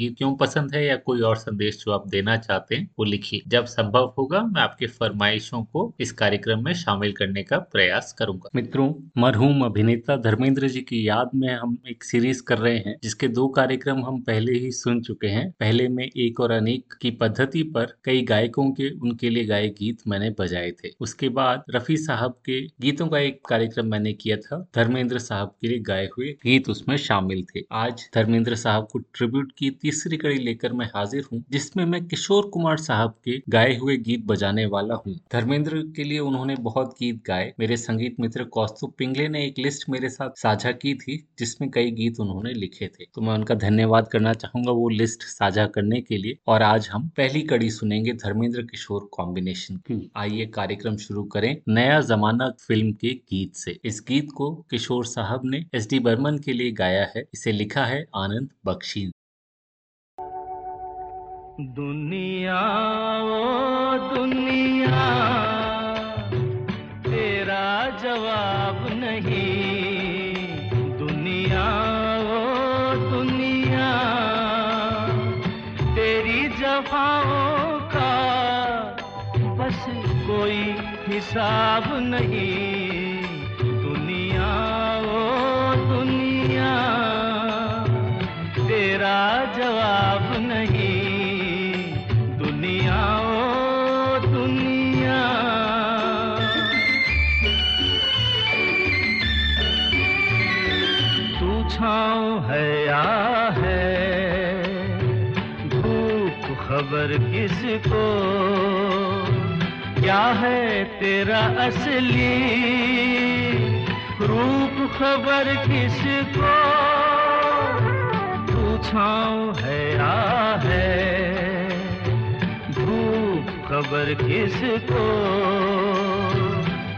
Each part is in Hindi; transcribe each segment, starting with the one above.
गीत क्यों पसंद है या कोई और संदेश जो आप देना चाहते हैं, वो लिखिए। जब संभव होगा, मैं आपके फरमाइशों को इस कार्यक्रम में शामिल करने का प्रयास करूँगा। मित्रों, मरहूम अभिनेता धर्मेंद्र जी की याद में हम एक सीरीज़ कर रहे हैं, जिसके दो कार्यक्रम हम पहले ही सुन चुके हैं। पहले में एक और अनेक की पद्धति पर कई गायकों के, उनके लिए गाये गीत मैंने बजाए थे। उसके बाद रफी साहब के गीतों का एक कार्यक्रम मैंने किया था, धर्मेंद्र साहब के लिए गाए हुए गीत उसमें शामिल थे। आज धर्मेंद्र साहब को ट्रिब्यूट की तीसरी कड़ी लेकर मैं हाजिर हूँ जिसमें मैं किशोर कुमार साहब के गाए हुए गीत बजाने वाला हूँ। धर्मेंद्र के लिए उन्होंने बहुत गीत गाए। मेरे संगीत मित्र कौस्तुभ पिंगले ने एक लिस्ट मेरे साथ साझा की थी जिसमें कई गीत उन्होंने लिखे थे। तो मैं उनका धन्यवाद करना चाहूँगा वो लिस्ट साझा करने के लिए। और आज हम पहली कड़ी सुनेंगे धर्मेंद्र किशोर कॉम्बिनेशन की। आइए कार्यक्रम शुरू करें नया जमाना फ़िल्म के गीत से। इस गीत को किशोर साहब ने एस डी बर्मन के लिए गाया है। इसे लिखा है आनंद बख्शी दुनिया ओ दुनिया, तेरा जवाब नहीं। दुनिया ओ दुनिया, तेरी जफाओं का बस कोई हिसाब नहीं। किसको क्या है तेरा असली रूप खबर किसको? पूछाओ है, आ है धूप खबर किसको?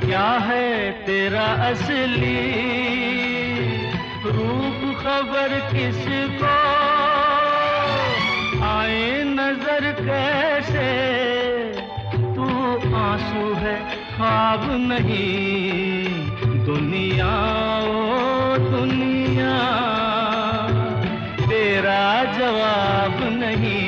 क्या है तेरा असली रूप खबर किसको? कैसे तू आँसू है खाब नहीं। दुनिया ओ दुनिया तेरा जवाब नहीं।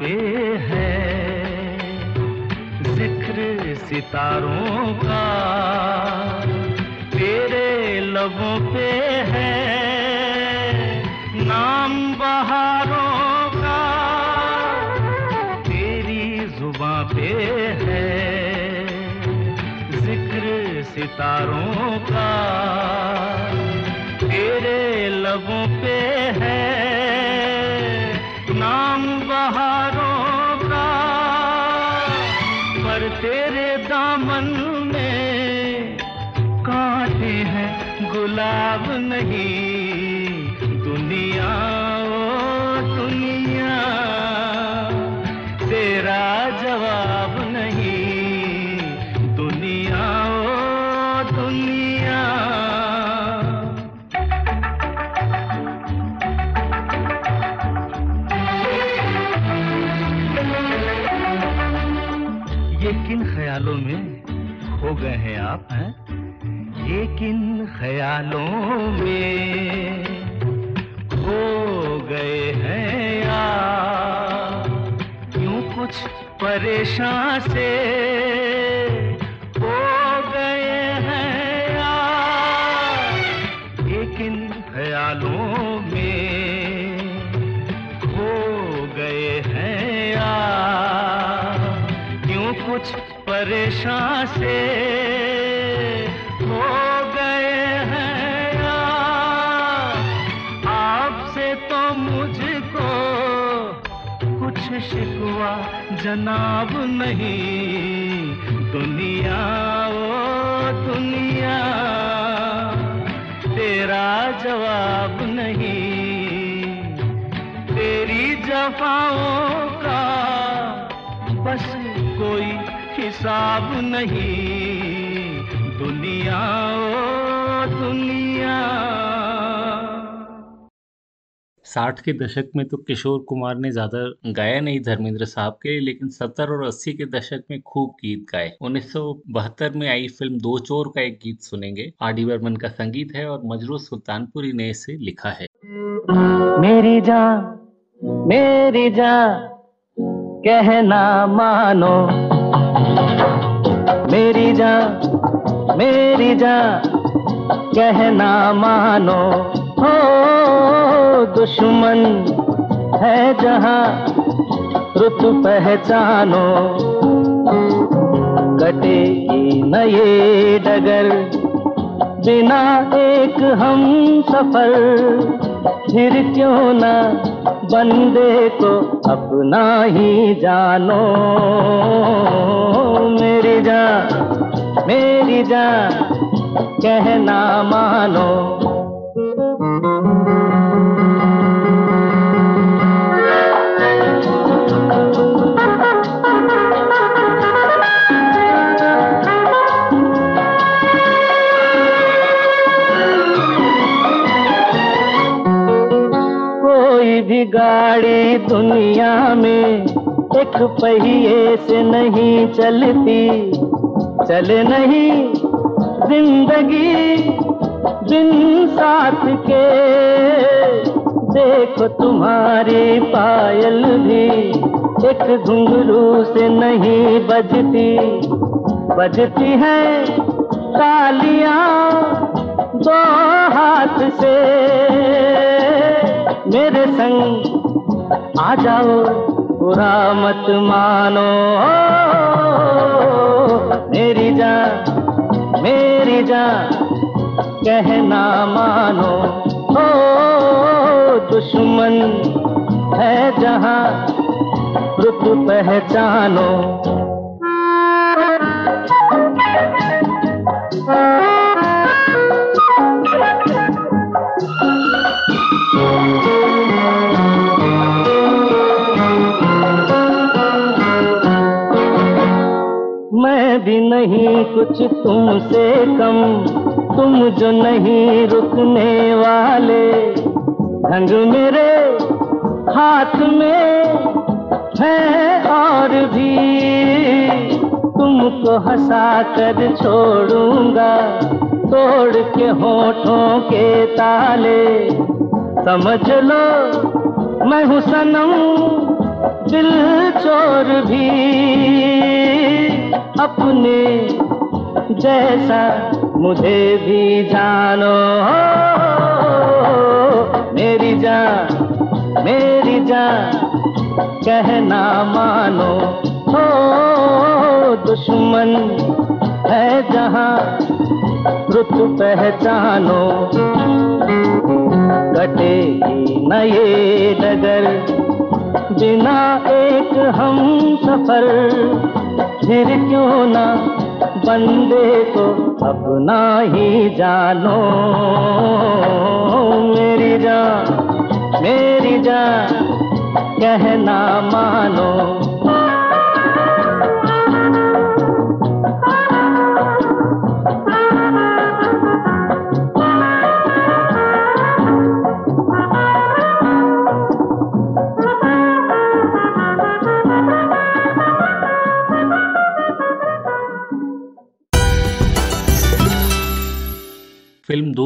पे है ज़िक्र सितारों का। तेरे लबों पे है नाम बहारों का। तेरी जुबा पे है ज़िक्र सितारों का। तेरे लबों पे है ख्यालों में हो गए हैं यार। क्यों कुछ परेशान से जनाब नहीं। दुनिया, ओ दुनिया, तेरा जवाब नहीं। तेरी जफाओं का बस कोई हिसाब नहीं। दुनिया, ओ दुनिया। साठ के दशक में तो किशोर कुमार ने ज़्यादा गाया नहीं धर्मेंद्र साहब के लिए, लेकिन सत्तर और अस्सी के दशक में खूब गीत गाए। उन्नीस सौ बहत्तर में आई फ़िल्म दो चोर का एक गीत सुनेंगे। आर डी बर्मन का संगीत है और मजरू सुल्तानपुरी ने इसे लिखा है। मेरी जान मेरी जान, कहना मानो। मेरी जान मेरी जान, कहना मानो। हो दुश्मन है जहाँ रुत पहचानो। कटेगी न ये डगर, बिना एक हम सफ़र। फिर क्यों ना बंदे को अपना ही जानो। मेरी जान मेरी जान, कहना मानो। भी गाड़ी दुनिया में एक पहिए से नहीं चलती चले नहीं ज़िंदगी। बिन साथ के देखो तुम्हारी पायल भी, एक घुंघरू से नहीं बजती। बजती है तालियाँ दो हाथ से। मेरे संग आ जाओ, बुरा मत मानो। मेरी जान मेरी जान। कहना मानो हो दुश्मन है जहाँ रुत पहचानो। मैं भी नहीं कुछ तुमसे कम तुम जो नहीं रुकने वाले ढंग मेरे हाथ में है और भी। तुमको हंसा कर छोड़ूँगा, तोड़ के होठों के ताले। समझ लो, मैं हूँ सनम, दिल चोर भी। अपने जैसा मुझे भी जानो। मेरी जान मेरी जान, कहना मानो। हो, दुश्मन है जहाँ रुत पहचानो। कटेगी न ये डगर, बिना एक हम सफ़र, फिर क्यों ना बंदे को अपना ही जानो। मेरी जान मेरी जान कहना मानो।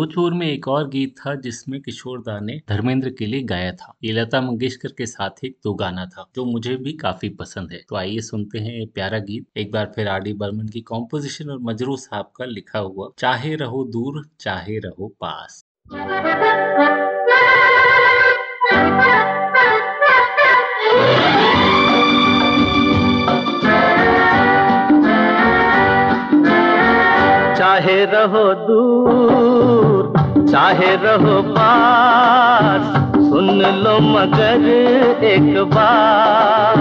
चोर में एक और गीत था जिसमें किशोर दा ने धर्मेंद्र के लिए गाया था। ये लता मंगेशकर के साथ एक दो गाना था, जो मुझे भी काफ़ी पसंद है। तो आइए सुनते हैं ये प्यारा गीत। एक बार फिर आर डी बर्मन की कॉम्पोजिशन और मजरू साहब का लिखा हुआ, चाहे रहो दूर, चाहे रहो पास। चाहे रहो दूर चाहे रहो पास, सुन लो मगर एक बार।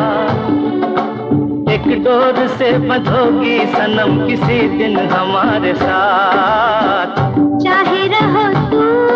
एक डोर से बंधोगी सनम किसी दिन हमारे साथ। चाहे रहो दूर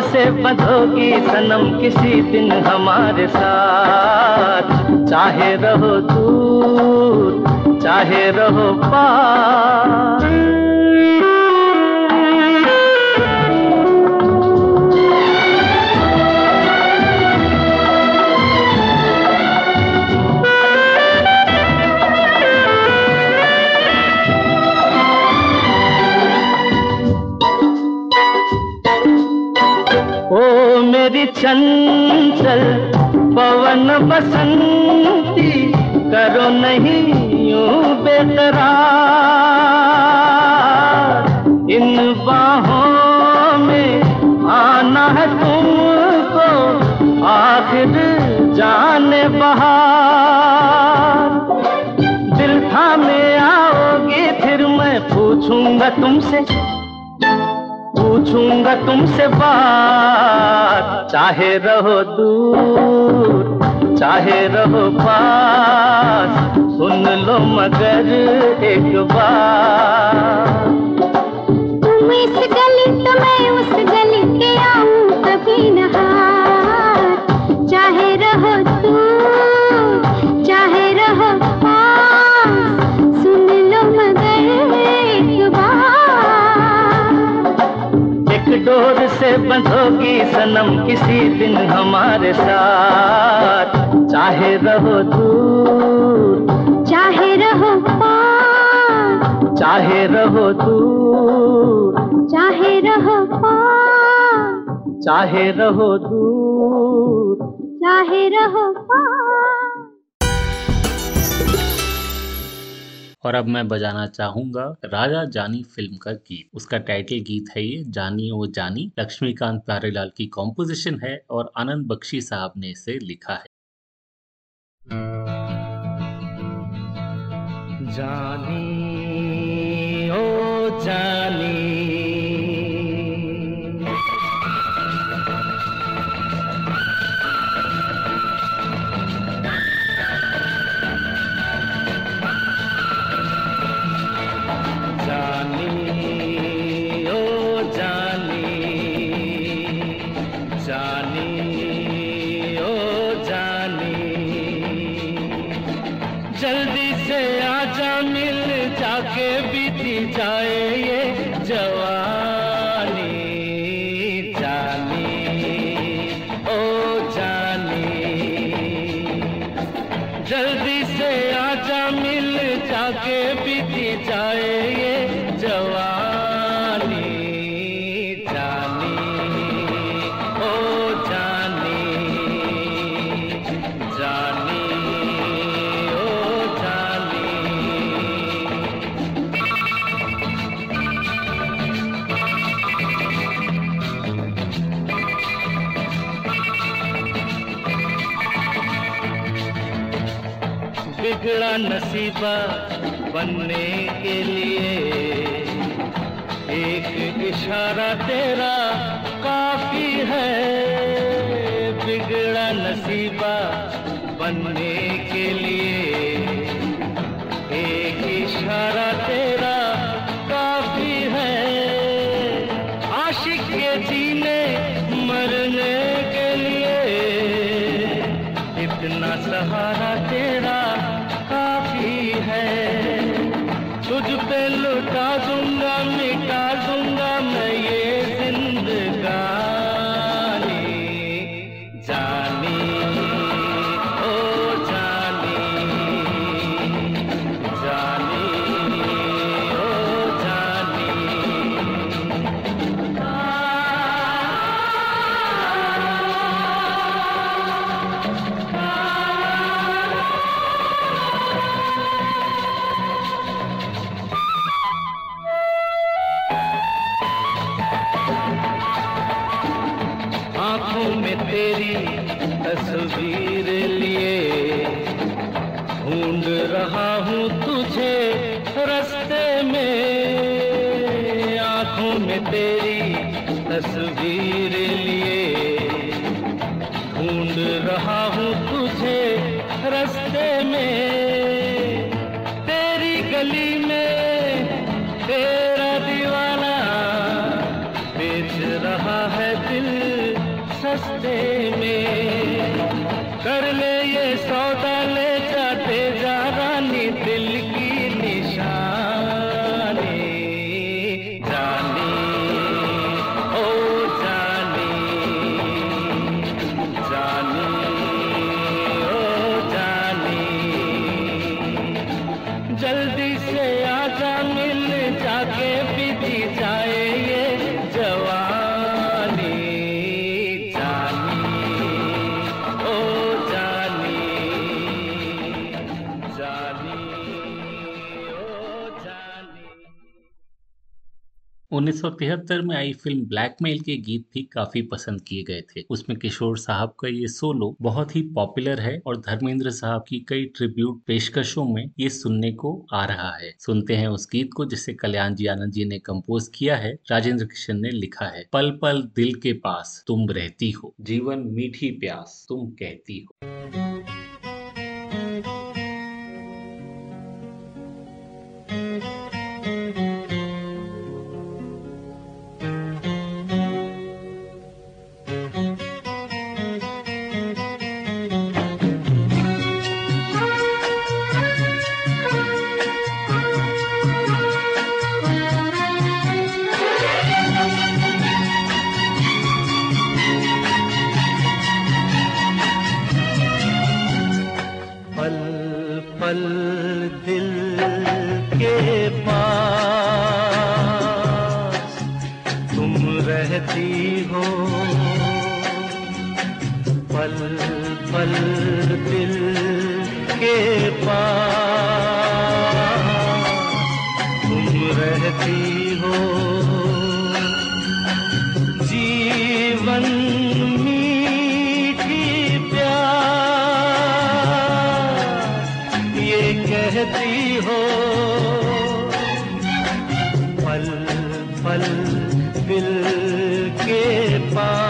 से बधोगी सनम किसी दिन हमारे साथ। चाहे रहो दूर चाहे रहो पास चंचल पवन बसंती करो नहीं यूँ बेकरार। इन बाहों में आना है तुमको, आखिर जाने बहार। दिल थामे आओगे, फिर मैं पूछूँगा तुमसे पूछूँगा तुमसे बात। चाहे रहो दूर, चाहे रहो पास, सुन लो मगर एक बार तुम इस गली तो मैं उस गली के आऊँ, कभी न बंधोगी सनम किसी दिन हमारे साथ। चाहे रहो दूर। चाहे रहो पास चाहे रहो दूर। चाहे रहो पास चाहे रहो दूर। चाहे रहो पास और अब मैं बजाना चाहूँगा राजा जानी फ़िल्म का गीत। उसका टाइटल गीत है ये, जानी ओ जानी। लक्ष्मीकांत प्यारेलाल की कॉम्पोजिशन है और आनंद बख्शी साहब ने इसे लिखा है। जानी ओ जानी। जाए ये जवानी। बिगड़ा नसीबा बनने के लिए। एक इशारा तेरा काफ़ी है। बिगड़ा नसीबा बनने के लिए। एक इशारा 1973 में आई फ़िल्म ब्लैकमेल के गीत भी काफ़ी पसंद किए गए थे। उसमें किशोर साहब का ये सोलो बहुत ही पॉपुलर है और धर्मेंद्र साहब की कई ट्रिब्यूट पेशकशों में ये सुनने को आ रहा है। सुनते हैं उस गीत को जिसे कल्याण जी आनंद जी ने कंपोज किया है, राजेंद्र किशन ने लिखा है। पल पल दिल के पास तुम रहती हो, जीवन मीठी प्यास तुम कहती हो। के पास।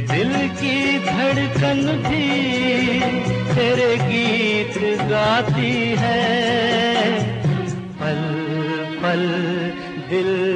दिल की धड़कन भी तेरे गीत गाती है। पल पल दिल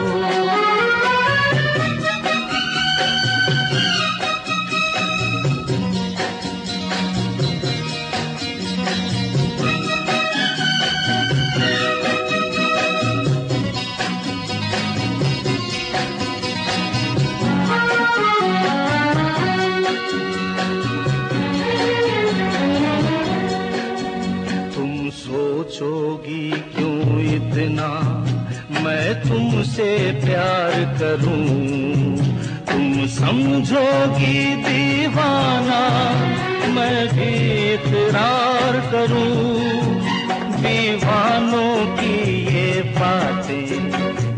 तुमसे प्यार करूँ। तुम समझोगी दीवाना, मैं भी इकरार करूँ। दीवानों की ये बातें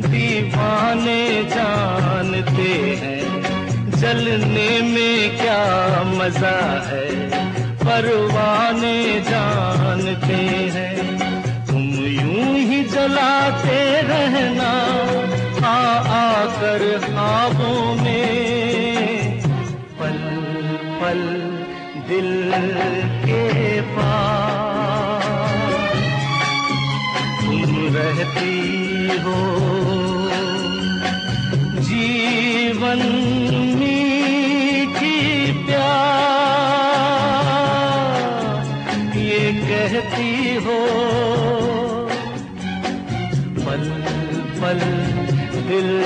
दीवाने जानते हैं। जलने में क्या मज़ा है, परवाने जानते हैं। ही जलाते रहना, आ आकर ख्वाबों में। पल पल दिल के पास तुम रहती हो। जीवन पल पल दिल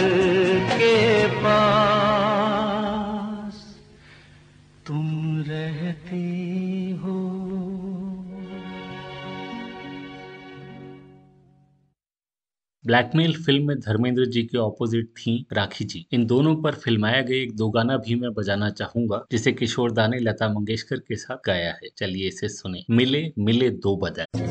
के पास। तुम रहती हो। ब्लैकमेल फ़िल्म में धर्मेंद्र जी के ऑपोजिट थी राखी जी। इन दोनों पर फिल्माया गया एक दो गाना भी मैं बजाना चाहूँगा, जिसे किशोर दा ने लता मंगेशकर के साथ गाया है। चलिए इसे सुने। मिले मिले दो बदन।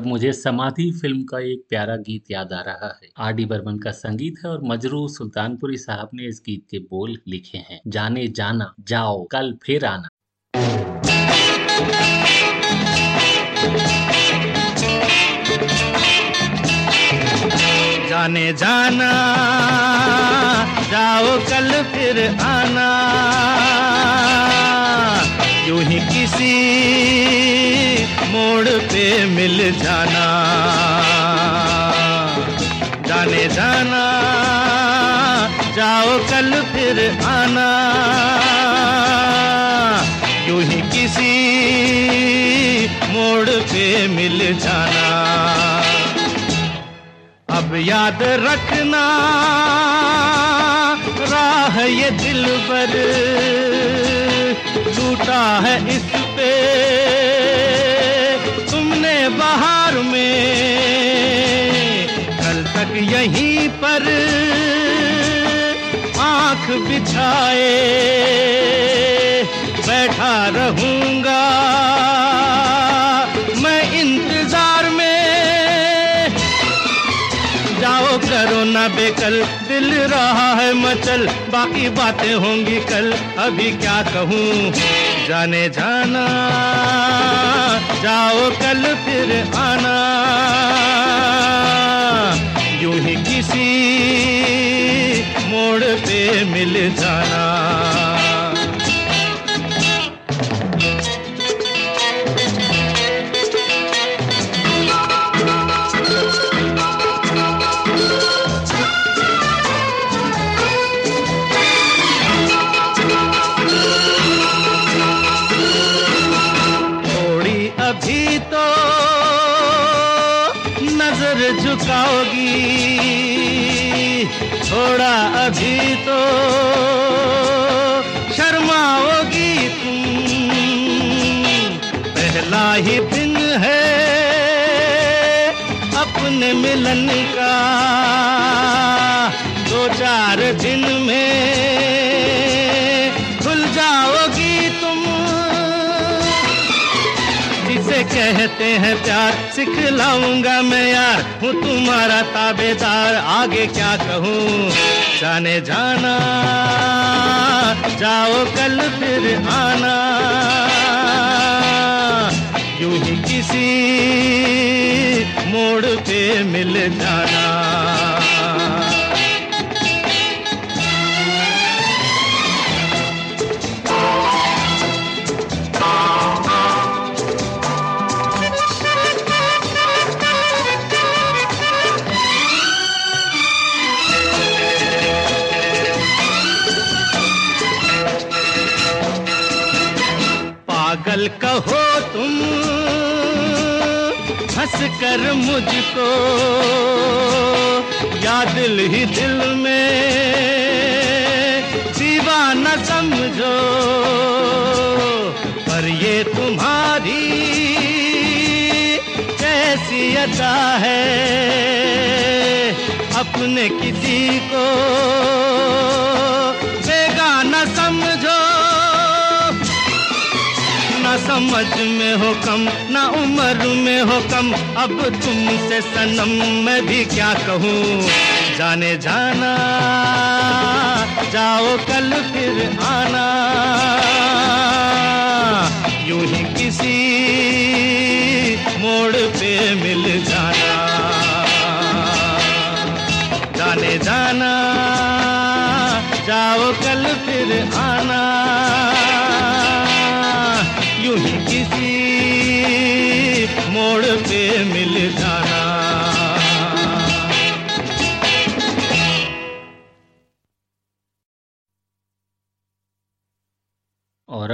अब मुझे समाधि फ़िल्म का एक प्यारा गीत याद आ रहा है। आर डी बर्मन का संगीत है और मजरू सुल्तानपुरी साहब ने इस गीत के बोल लिखे हैं। जाने जाना, जाओ, कल फिर आना। जाने जाना, जाओ, कल फिर आना। मोड़ पे मिल जाना। जाने जाना, जाओ कल फिर आना। यूँ ही किसी मोड़ पे मिल जाना। अब याद रखना, राह ये दिल पर टूटा है इस पे। बाहर में, कल तक यहीं पर आँख बिछाए, बैठा रहूँगा। मैं इंतज़ार में, जाओ करो ना बेकल, दिल रहा है मचल, बाकी बातें होंगी कल, अभी क्या कहूँ? जाने जाना। जाओ कल फिर आना। यूँ ही किसी मोड़ पे मिल जाना। ही दिन है अपने मिलन का। दो चार दिन में खुल जाओगी तुम। जिसे कहते हैं प्यार, सिखलाऊँगा मैं यार। हूँ तुम्हारा ताबेदार, आगे क्या कहूँ? जाने जाना, जाओ कल फिर आना। यूँ ही किसी मोड़ पे मिल जाना। मुझको या दिल ही दिल में। सिवा न समझो, पर ये तुम्हारी कैसी अदा है। अपने किसी को समझ में हो कम, ना उम्र में हो कम। अब तुमसे सनम मैं भी क्या कहूँ? जाने जाना, जाओ कल फिर आना। यूँ ही किसी मोड़ पे मिल जाना। जाने जाना, जाओ कल फिर आना।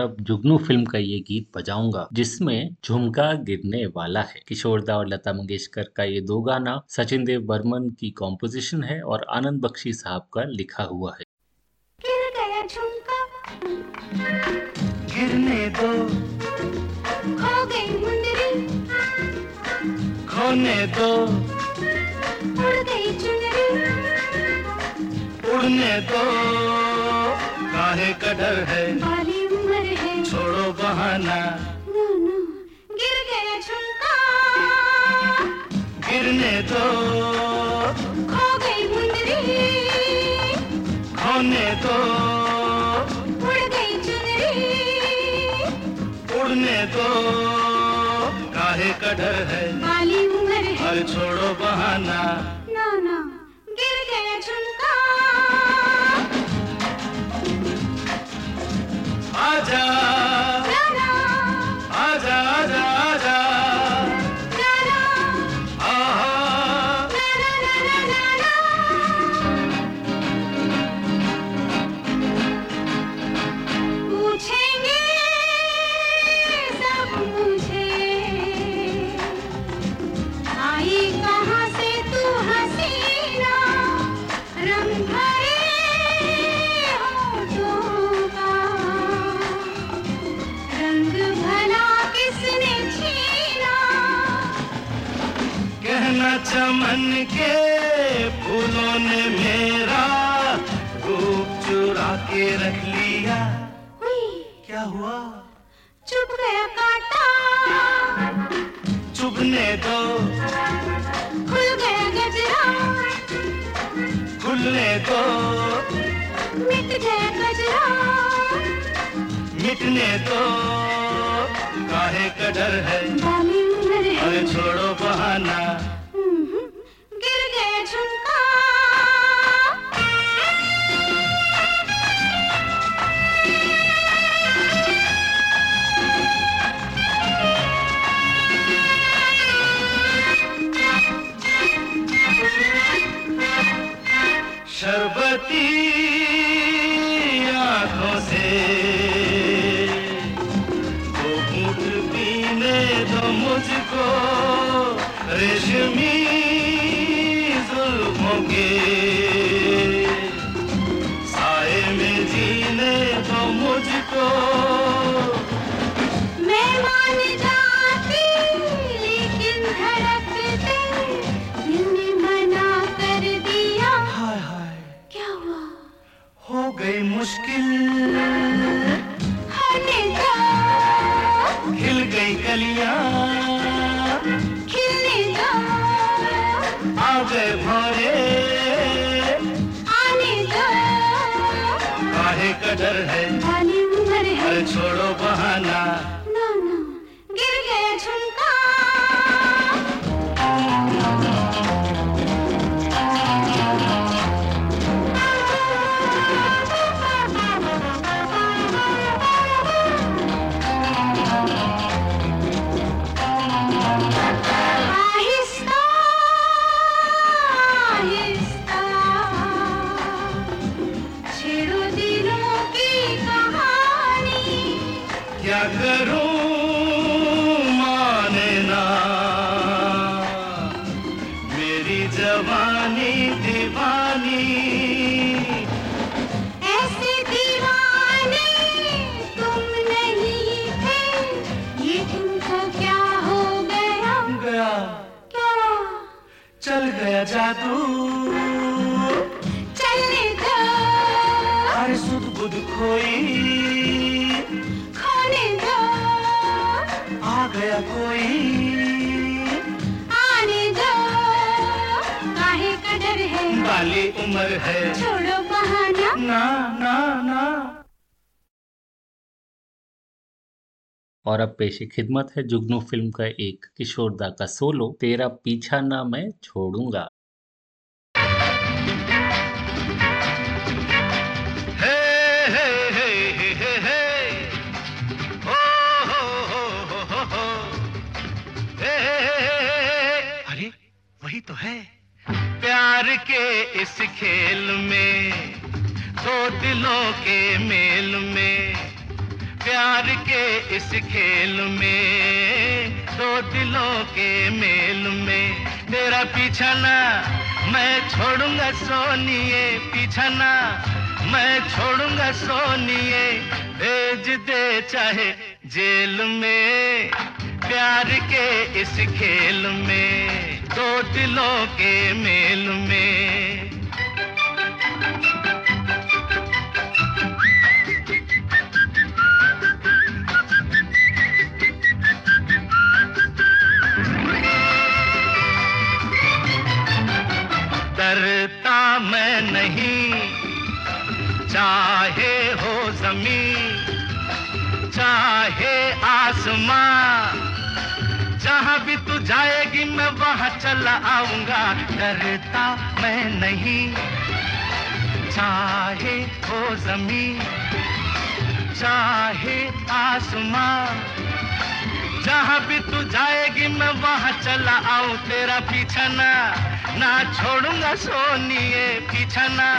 अब जुगनू फ़िल्म का ये गीत बजाऊँगा जिसमें झुमका गिरने वाला है। किशोरदा और लता मंगेशकर का ये दो गाना सचिन देव बर्मन की कॉम्पोजिशन है और आनंद बख्शी साहब का लिखा हुआ है। गिर गया गिरने दो। खो गई मुंदरी खोने दो। उड़ गई चुनरी। उड़ने दो। काहे का डर है? बहाना गिर गया झुमका। गिरने दो। खो गई मुंदरी खोने दो। उड़ गई चुनरी। उड़ने दो। काहे का है? बाली उम्र है। छोड़ो बहाना। मिटने दो काहे का डर है? अरे है। छोड़ो बहाना। उम्र है। छोड़ो बहाना। ना ना ना। और अब पेशे खिदमत है जुगनू फ़िल्म का एक किशोरदा का सोलो तेरा पीछा ना मैं छोड़ूँगा। हे हे हे हे हे हे। ओ हो हो हो। हो हो हे हे हे हे हे। अरे वही तो है। प्यार के इस खेल में, दो दिलों के मेल में, प्यार के इस खेल में, दो दिलों के मेल में। तेरा पीछा ना मैं छोड़ूँगा सोनिए पीछा ना मैं छोड़ूँगा सोनिए, भेज दे चाहे जेल में। प्यार के इस खेल में, दो दिलों के मेल में। डरता मैं नहीं, चाहे हो ज़मीन, चाहे आसमां। जहाँ भी तू जाएगी, मैं वहाँ चला आऊँगा। डरता मैं नहीं। चाहे हो ज़मीन, चाहे आसमां जहाँ भी तू जाएगी, मैं वहाँ चला आऊँ। तेरा पीछा ना ना छोड़ूँगा सोनिए पीछा ना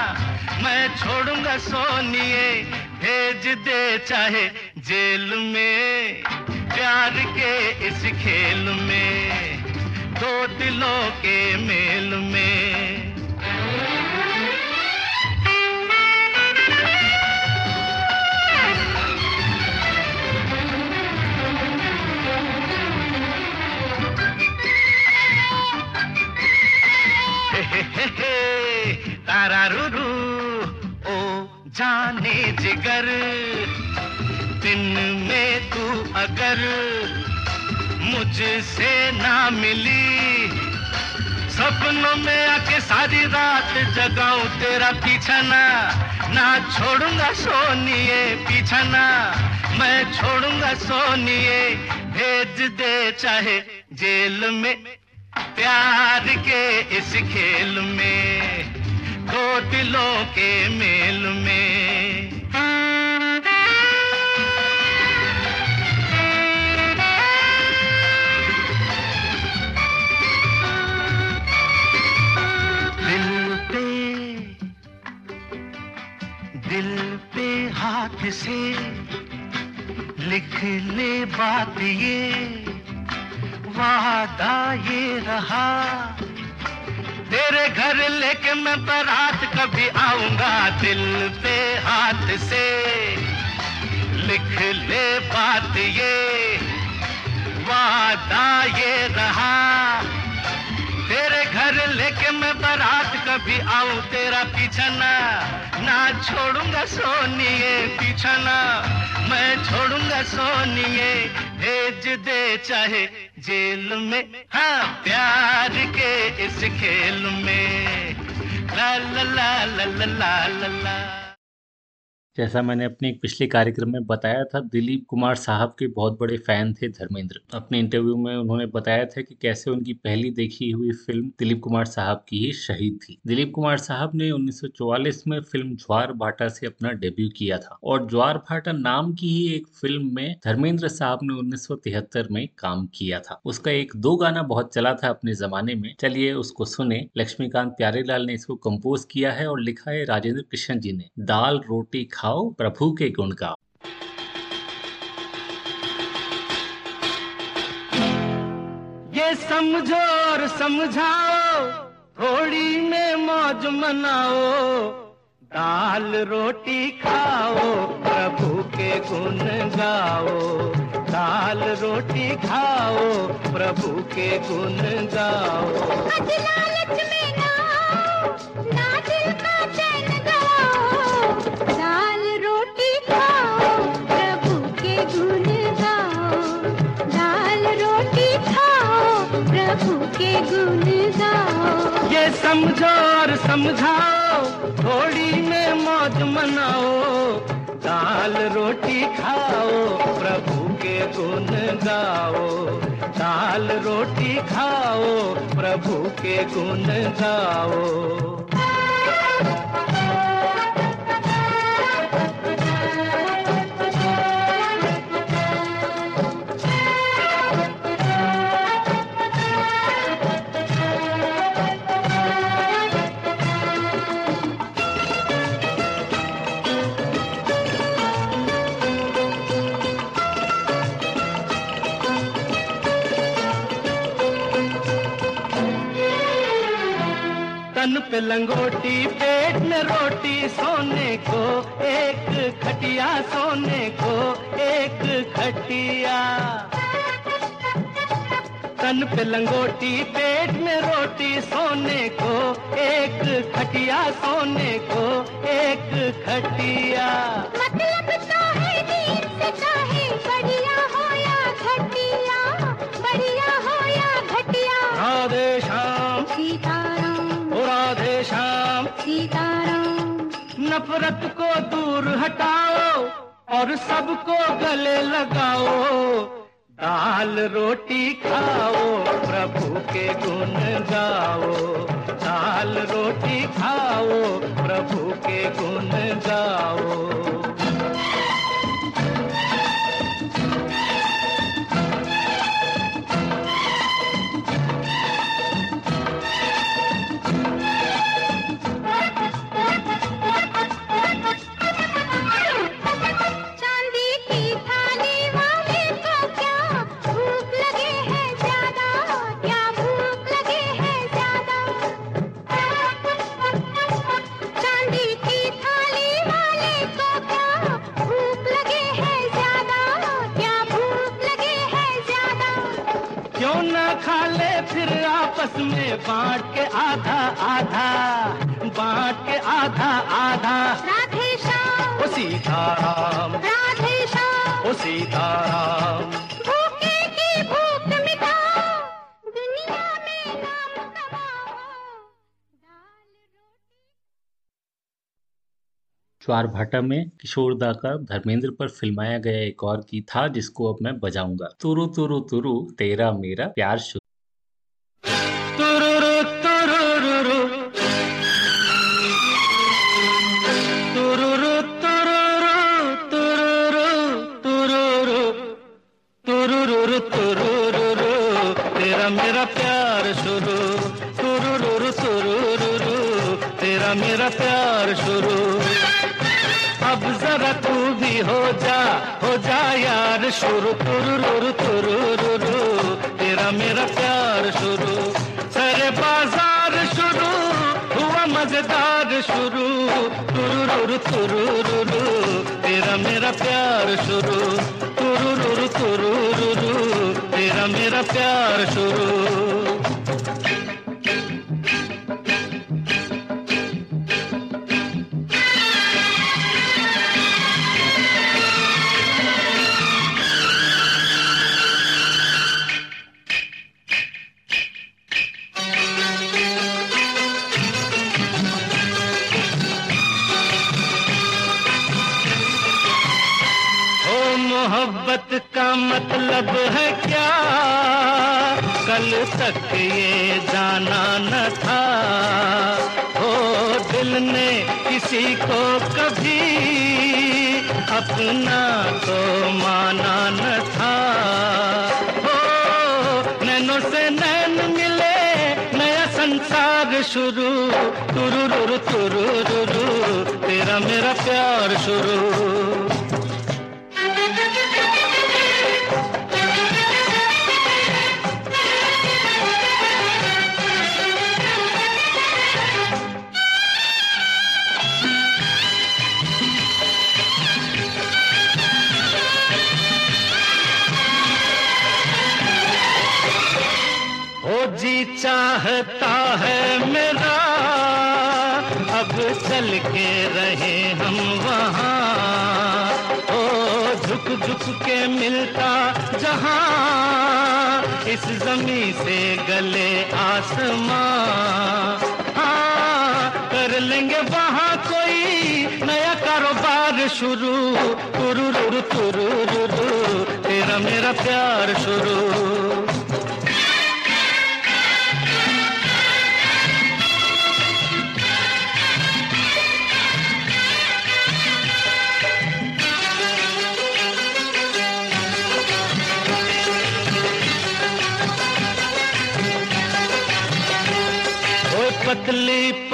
मैं छोड़ूँगा सोनिए। भेज दे चाहे जेल में। प्यार के इस खेल में, दो दिलों के मेल में। तारा रूरू ओ जाने जिगर। दिन में तू अगर मुझसे ना मिली, सपनों में आके सारी रात जगाऊं तेरा पीछा ना ना छोड़ूँगा सोनिए पीछा ना मैं छोड़ूँगा सोनिए, भेज दे चाहे जेल में, प्यार के इस खेल में, दो दिलों के मेल में। दिल पे हाथ से लिख ले बात ये, वादा ये रहा। तेरे घर लेके मैं बारात कभी आऊँगा दिल पे हाथ से लिख ले बात ये, वादा ये रहा। तेरे घर लेके मैं बरात कभी आऊ, तेरा पीछा ना ना छोड़ूँगा सोनिए पीछा ना मैं छोड़ूँगा सोनिए, भेज दे चाहे जेल में। हाँ प्यार के इस खेल में। ला ला ला ला ला ला ला। जैसा मैंने अपने एक पिछले कार्यक्रम में बताया था, दिलीप कुमार साहब के बहुत बड़े फ़ैन थे धर्मेंद्र। अपने इंटरव्यू में उन्होंने बताया था कि कैसे उनकी पहली देखी हुई फ़िल्म दिलीप कुमार साहब की ही शहीद थी। दिलीप कुमार साहब ने 1944 में फ़िल्म ज्वार भाटा से अपना डेब्यू किया था और ज्वार भाटा नाम की ही एक फ़िल्म में धर्मेंद्र साहब ने उन्नीस सौ तिहत्तर में काम किया था। उसका एक दो गाना बहुत चला था अपने जमाने में। चलिए उसको सुने। लक्ष्मीकांत प्यारेलाल ने इसको कम्पोज किया है और लिखा है राजेंद्र कृष्ण जी ने। दाल रोटी खाओ प्रभु के गुण गाओ। ये समझो और समझाओ थोड़ी में मौज मनाओ दाल रोटी खाओ प्रभु के गुण गाओ। दाल रोटी खाओ प्रभु के गुण गाओ। लालच में ना ना दिल का समझो और समझाओ थोड़ी में मौज मनाओ, दाल रोटी खाओ, प्रभु के गुण गाओ। दाल रोटी खाओ, प्रभु के गुण गाओ। तन पे लंगोटी पेट में रोटी सोने को एक खटिया सोने को एक खटिया। तन पे लंगोटी पेट में रोटी सोने को एक खटिया सोने को एक खटिया। मतलब तो है दीन से चाहे बढ़िया हो या घटिया बढ़िया हो या घटिया। नफरत को दूर हटाओ और सबको गले लगाओ। दाल रोटी खाओ, प्रभु के गुण गाओ। दाल रोटी खाओ, प्रभु के गुण गाओ। आपस में बांट के आधा आधा बांट के आधा आधा। राधे श्याम। ओ सीताराम। राधे श्याम। ओ सीताराम। भूखे की भूख मिटाओ दुनिया में नाम कमाओ। दाल रोटी। ज्वार भाटा में किशोरदा का धर्मेंद्र पर फिल्माया गया एक और गीत था जिसको अब मैं बजाऊँगा। तुरु तुरु तुरु तेरा मेरा प्यार जी चाहता है मेरा। अब चल के रहे हम वहाँ। ओ, झुक झुक के मिलता जहाँ। इस जमी से गले आसमां। हाँ कर लेंगे वहाँ कोई नया कारोबार शुरू। तुरुरु तुरुरु तेरा मेरा प्यार शुरू।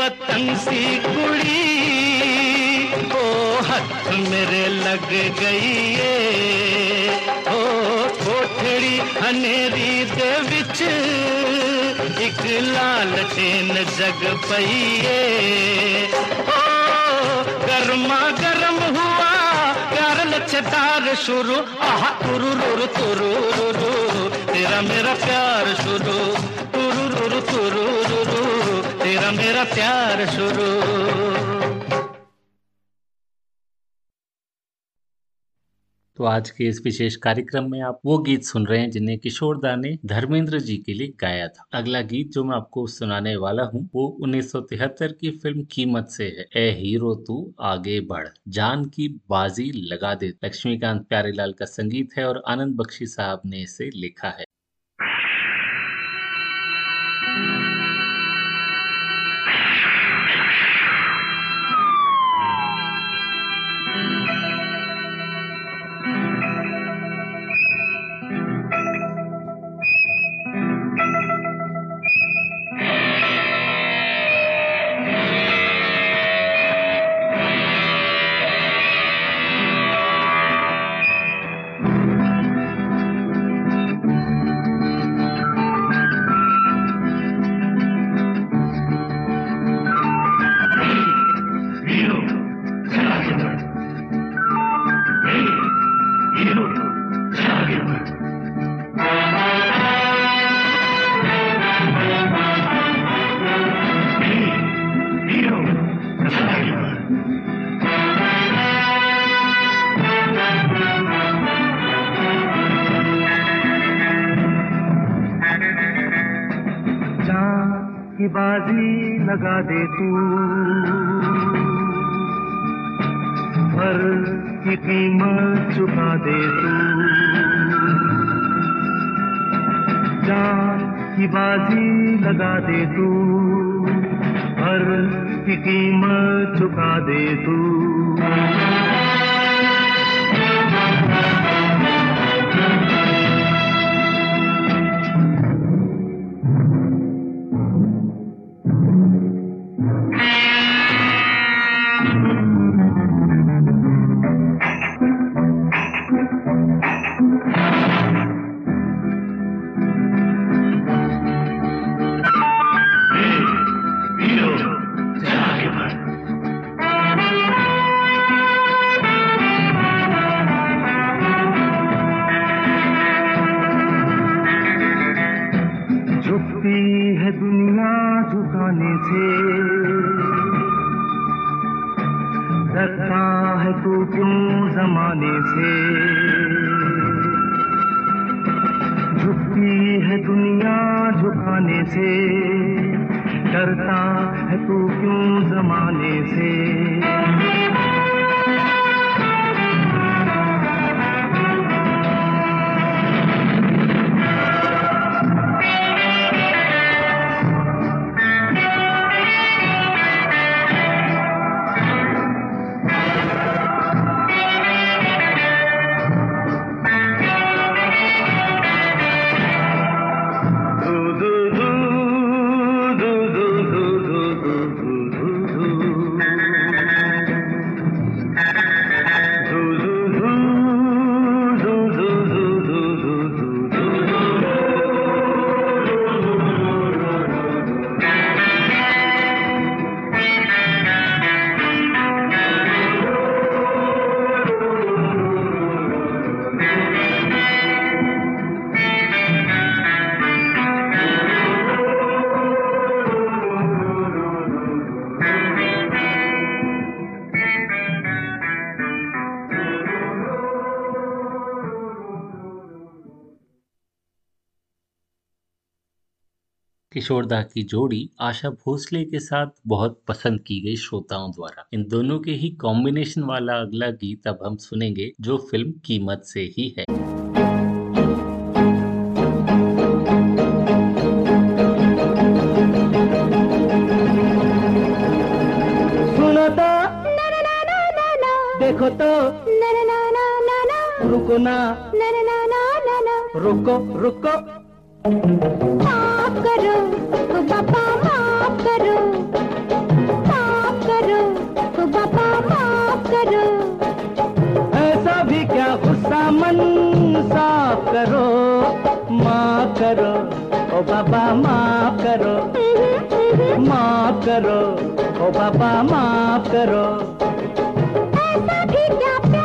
पतंग सी कुड़ी, ओ हथ मेरे लग गई ਏ ओ कोठड़ी हनेरी दे विच एक लालटेन जग पई ਏ ओ गर्मा गर्म हुआ, प्यार लच्छेदार शुरू, आहा तुरुरु तुरुरु तेरा मेरा प्यार शुरू तुरुरु तुरुरु तेरा मेरा प्यार शुरू। तो आज के इस विशेष कार्यक्रम में आप वो गीत सुन रहे हैं जिन्हें किशोरदा ने धर्मेंद्र जी के लिए गाया था। अगला गीत जो मैं आपको सुनाने वाला हूँ, वो 1973 की फ़िल्म कीमत से है। ए हीरो तू आगे बढ़, जान की बाजी लगा दे। लक्ष्मीकांत प्यारेलाल का संगीत है और आनंद बख्शी साहब ने इसे लिखा है। से। डरता है तू क्यों जमाने से? किशोरदा की जोड़ी आशा भोसले के साथ बहुत पसंद की गई श्रोताओं द्वारा इन दोनों के ही कॉम्बिनेशन वाला अगला गीत अब हम सुनेंगे जो फ़िल्म कीमत से ही है सुनो तो देखो तो रुको ना रुको रुको बाबा माफ़ करो। माफ़ करो ओ बाबा माफ़ करो। ऐसा भी क्या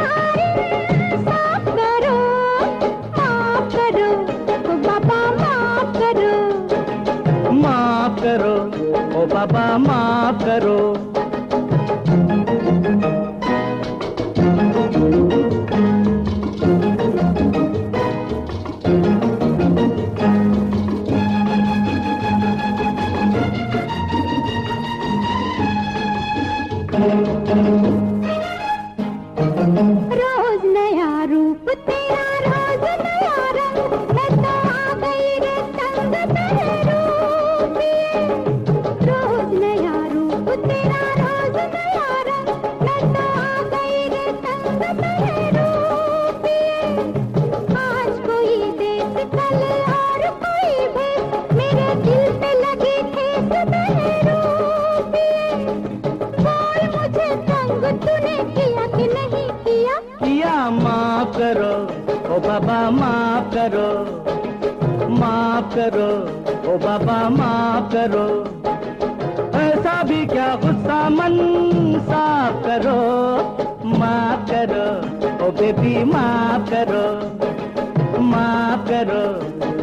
ओ बाबा माफ़ करो। बेबी माफ़ करो माफ़ करो,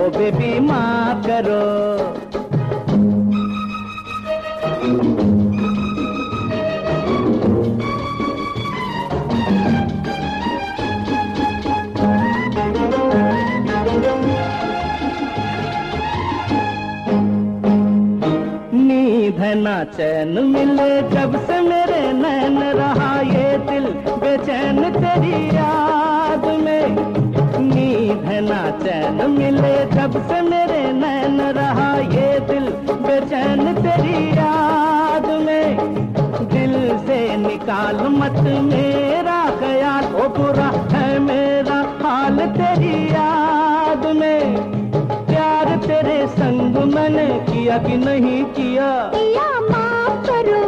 ओ बेबी माफ़ करो। ना चैन मिले जब से मेरे नैन रहा ये दिल, बेचैन तेरी है ना चैन मिले जब से मेरे नैन रहा ये दिल। बेचैन तेरी याद में, दिल से निकाल मत मेरा ख्याल। ओ बुरा है मेरा हाल तेरी याद में, प्यार तेरे संग मैंने किया कि नहीं किया? किया माफ़ करो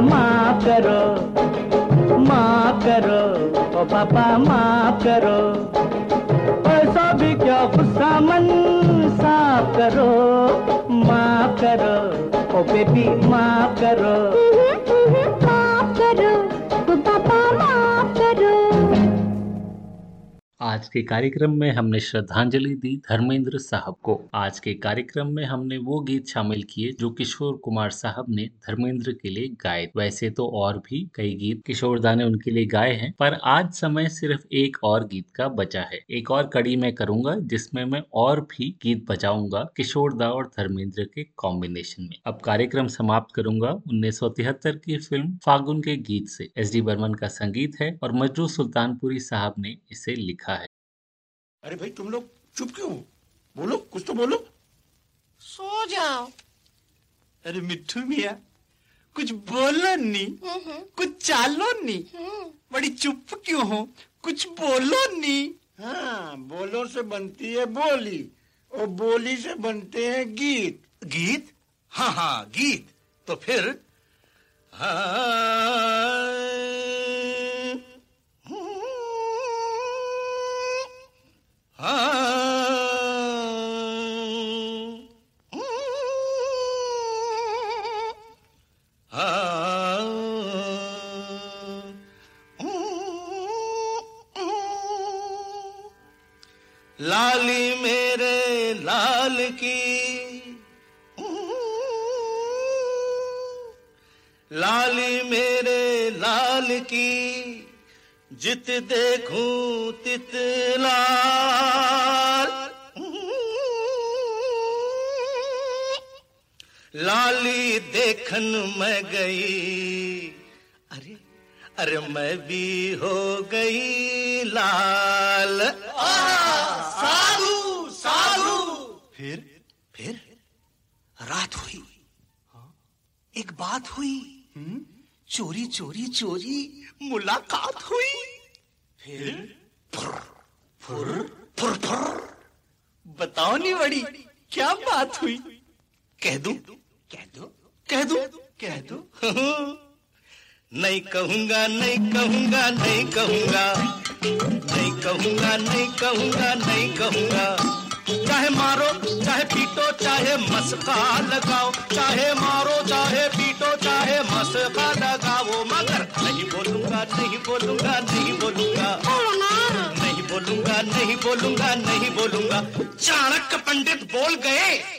माफ़ करो माफ़ करो, ओ पापा माफ़ करो। ऐसा भी क्या गुस्सा मन साफ़ करो, माफ़ करो, ओ बेबी माफ़ करो। आज के कार्यक्रम में हमने श्रद्धांजलि दी धर्मेंद्र साहब को। आज के कार्यक्रम में हमने वो गीत शामिल किए जो किशोर कुमार साहब ने धर्मेंद्र के लिए गाए। वैसे तो और भी कई गीत किशोर दा ने उनके लिए गाए हैं, पर आज समय सिर्फ़ एक और गीत का बचा है। एक और कड़ी मैं करूँगा, जिसमें मैं और भी गीत बजाऊँगा किशोर दा और धर्मेंद्र के कॉम्बिनेशन में। अब कार्यक्रम समाप्त करूँगा उन्नीस सौ तिहत्तर की फ़िल्म फागुन के गीत से। एस डी बर्मन का संगीत है और मजरू सुल्तानपुरी साहब ने इसे लिखा है। अरे भाई तुम लोग चुप क्यों हो? बोलो कुछ तो बोलो। सो जाओ। अरे मिट्टू मिया कुछ बोलो नी। कुछ चालो नी। बड़ी चुप क्यों हो? कुछ बोलो नी। हाँ बोलो से बनती है बोली और बोली से बनते हैं गीत। गीत? हाँ हाँ गीत। तो फिर लाली देखूँ तितलाल लाली देखन मैं गई। अरे अरे मैं भी हो गई लाल। साधु साधु। फिर फिर रात हुई। एक बात हुई। चोरी चोरी चोरी। मुलाकात हुई फिर फुर फुर फुर फुर बताओ नहीं बड़ी क्या बात हुई कह दूँ कह दो कह दो कह दो नहीं कहूँगा नहीं कहूँगा नहीं कहूँगा। नहीं कहूँगा नहीं कहूँगा नहीं कहूँगा। चाहे मारो चाहे पीटो चाहे मस्का लगाओ। चाहे मारो चाहे पीटो चाहे मस्का लगाओ। मगर नहीं बोलूँगा नहीं बोलूँगा नहीं बोलूँगा। नहीं बोलूँगा नहीं बोलूँगा नहीं बोलूँगा। चाणक्य पंडित बोल गए।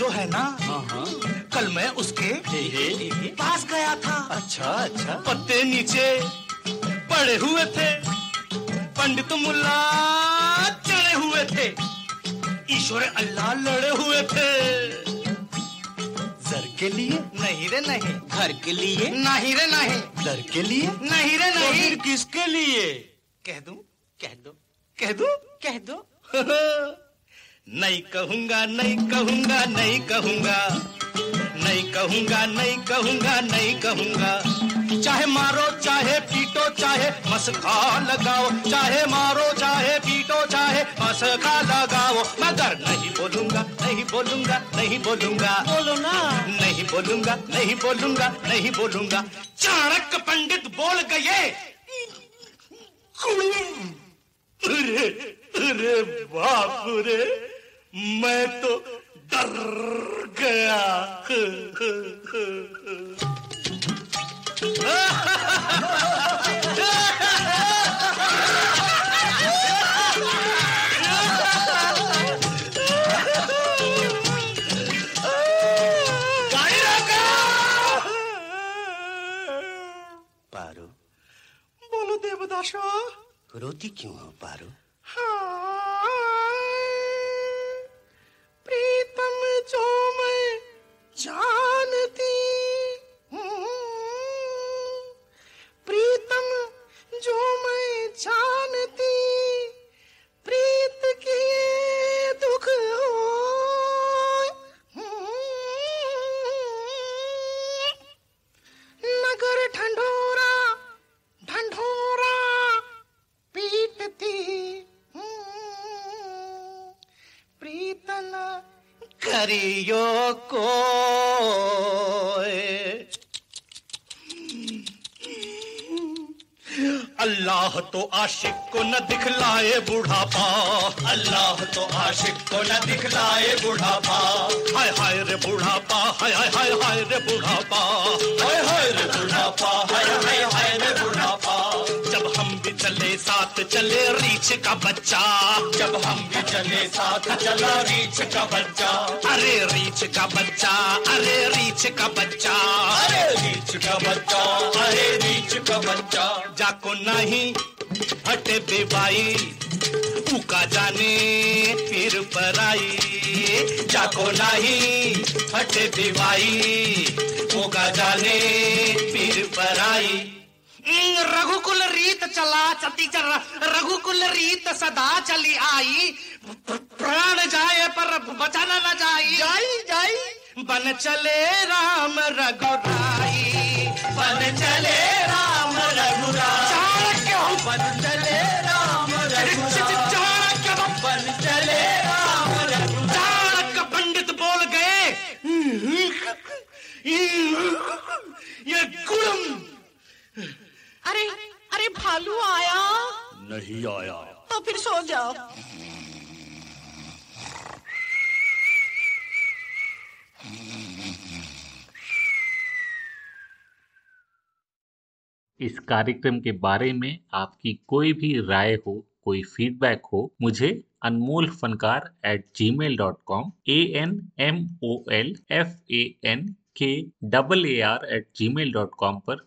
जो है ना कल मैं उसके पास गया था। अच्छा अच्छा। पत्ते नीचे पड़े हुए थे। पंडित मुल्ला चढ़े हुए थे। ईश्वर अल्लाह लड़े हुए थे। जर के लिए? नहीं रे नहीं। घर के लिए? नहीं रे नहीं। दर के लिए? नहीं रे नहीं। फिर किसके लिए? कह दूँ कह दो कह दो कह दो। नहीं कहूँगा नहीं कहूँगा नहीं कहूँगा। नहीं कहूँगा नहीं कहूँगा नहीं कहूँगा। चाहे मारो चाहे पीटो चाहे मस्का लगाओ। चाहे मारो चाहे पीटो चाहे मस्का लगाओ। मगर नहीं बोलूँगा नहीं बोलूँगा नहीं बोलूँगा। बोलो ना। नहीं बोलूँगा नहीं बोलूँगा नहीं बोलूँगा। चाणक्य पंडित बोल गए। अरे अरे बाप रे। मैं तो डर गया। पारो बोलो देवदासा। रोती क्यों हो पारो? प्रीतम जो मैं जानती प्रीतम जो मैं जानती प्रीत के करियो को अल्लाह तो आशिक को न दिखलाए बुढ़ापा। अल्लाह तो आशिक को न दिखलाए बुढ़ापा। हाय हाय रे बुढ़ापा हाय हाय हाय हाय रे बुढ़ापा। हाय हाय रे बुढ़ापा हाय हाय हाय रे बुढ़ापा। साथ चले रीछ का बच्चा। जब हम भी चले साथ चला रीछ का बच्चा। अरे रीछ का बच्चा अरे रीछ का बच्चा। अरे रीछ का बच्चा अरे रीछ का बच्चा। जाको नहीं हटे बेबाई उका जाने फिर पराई। जाको नहीं हटे बेबाई उका जाने फिर पराई। रघुकुल रीत चला चलती चल रघुकुल रीत सदा चली आई। प्राण जाए पर बचाना न जाई। जाई जाई। बन चले राम रघुराई। बन चले राम रघुराई। चाणक्य हो बन चले राम चाणक्य हो बन चले राम रघुराई। चाणक्य पंडित बोल गए ये गुड़म अरे अरे भालू आया। नहीं आया। तो फिर सो जाओ। इस कार्यक्रम के बारे में आपकी कोई भी राय हो कोई फीडबैक हो मुझे Anmol Fankar at Gmail dot com A N M O L F A N K double A R at Gmail dot com पर